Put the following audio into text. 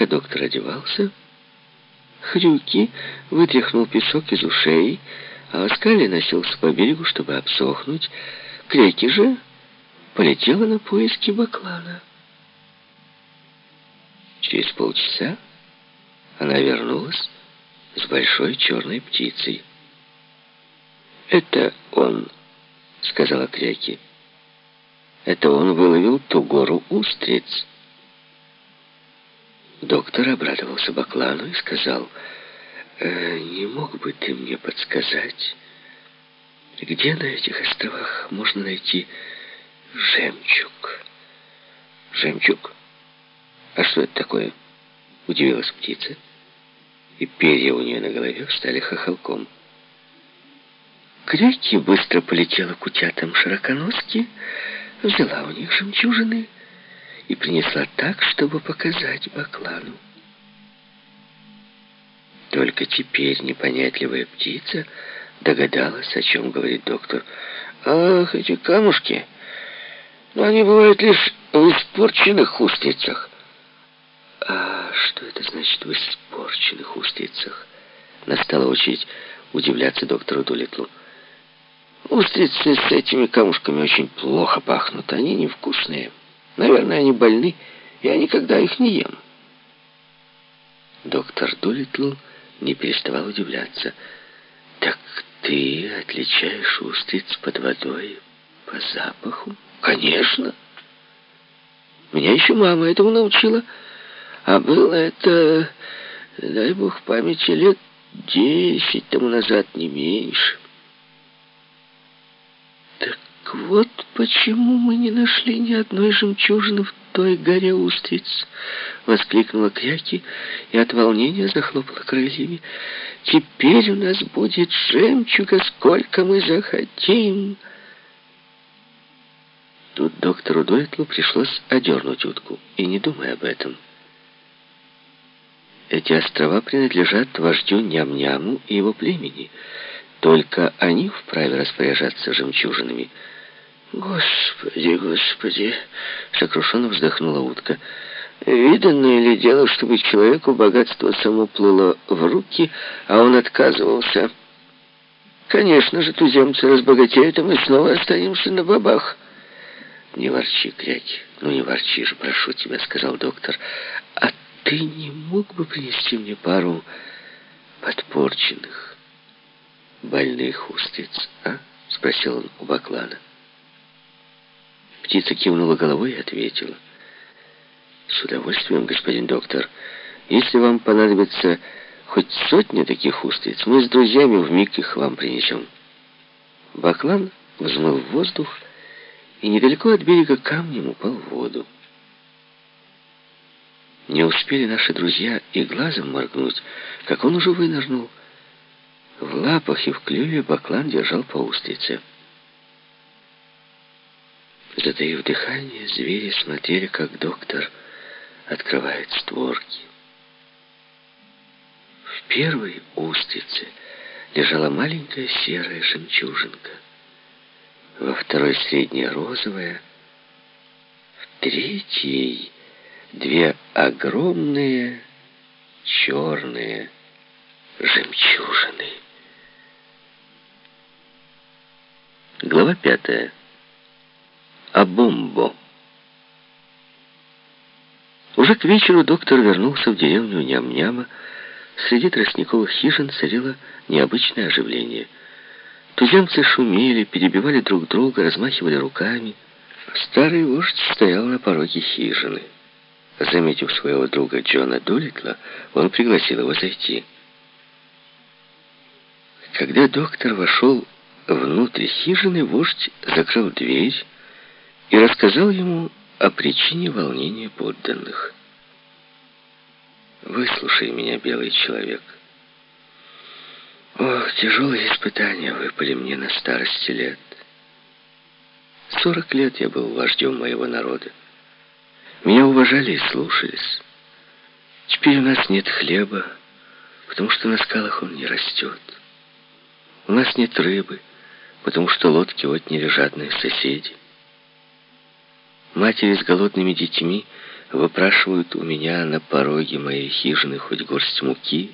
Пока доктор одевался, Хрюки вытряхнул песок из ушей, а Аскали носился по берегу, чтобы обсохнуть. Крейки же полетела на поиски Баклана. Через полчаса она вернулась с большой черной птицей. «Это он», — сказала Кряки. «Это он выловил ту гору устриц». Доктор обрадовался Баклану и сказал, э, «Не мог бы ты мне подсказать, где на этих островах можно найти жемчуг?» «Жемчуг? А что это такое?» — удивилась птица, и перья у нее на голове встали хохолком. Кряки быстро полетела к утятам широконоски, взяла у них жемчужины и принесла так, чтобы показать Баклану. Только теперь непонятливая птица догадалась, о чем говорит доктор. «Ах, эти камушки! Но они бывают лишь в испорченных устрицах». «А что это значит в испорченных устрицах?» Настала очередь удивляться доктору Дулитлу. «Устрицы с этими камушками очень плохо пахнут, они невкусные». Наверное, они больны, я никогда их не ем. Доктор Дулитл не переставал удивляться. Так ты отличаешь устриц под водой по запаху? Конечно. Меня еще мама этому научила. А было это, дай бог памяти, лет десять тому назад, не меньше. Так вот почему мы не нашли ни одной жемчужины в той горе устриц, воскликнула Кряки и от волнения захлопала крыльями. Теперь у нас будет жемчуга, сколько мы захотим. Тут доктору Дойтлу пришлось одернуть утку, и не думая об этом. Эти острова принадлежат вождю Ням-Няму и его племени. Только они вправе распоряжаться жемчужинами — «Господи, господи!» — сокрушенно вздохнула утка. «Виданное ли дело, чтобы человеку богатство само плыло в руки, а он отказывался? Конечно же, туземцы разбогатеют, и мы снова останемся на бабах». «Не ворчи, Кряки, ну не ворчи же, прошу тебя», — сказал доктор. «А ты не мог бы принести мне пару подпорченных, больных устриц, а?» — спросил он у Баклана. Птица кивнула головой и ответила. «С удовольствием, господин доктор. Если вам понадобится хоть сотня таких устриц, мы с друзьями вмиг их вам принесем». Баклан взмыл в воздух и недалеко от берега камнем упал в воду. Не успели наши друзья и глазом моргнуть, как он уже вынырнул. В лапах и в клюве Баклан держал по устрице. Затаив дыхание, звери смотрели, как доктор открывает створки. В первой устрице лежала маленькая серая жемчужинка, во второй средняя розовая, в третьей две огромные черные жемчужины. Глава пятая. Абумбо. Уже к вечеру доктор вернулся в деревню Ням-Няма. Среди тростниковых хижин царило необычное оживление. Туземцы шумели, перебивали друг друга, размахивали руками. Старый вождь стоял на пороге хижины. Заметив своего друга Джона Дулитла, он пригласил его зайти. Когда доктор вошел внутрь хижины, вождь закрыл дверь, и рассказал ему о причине волнения подданных. «Выслушай меня, белый человек. Ох, тяжелые испытания выпали мне на старости лет. Сорок лет я был вождем моего народа. Меня уважали и слушались. Теперь у нас нет хлеба, потому что на скалах он не растет. У нас нет рыбы, потому что лодки отняли жадные соседи. Матери с голодными детьми выпрашивают у меня на пороге моей хижины хоть горсть муки,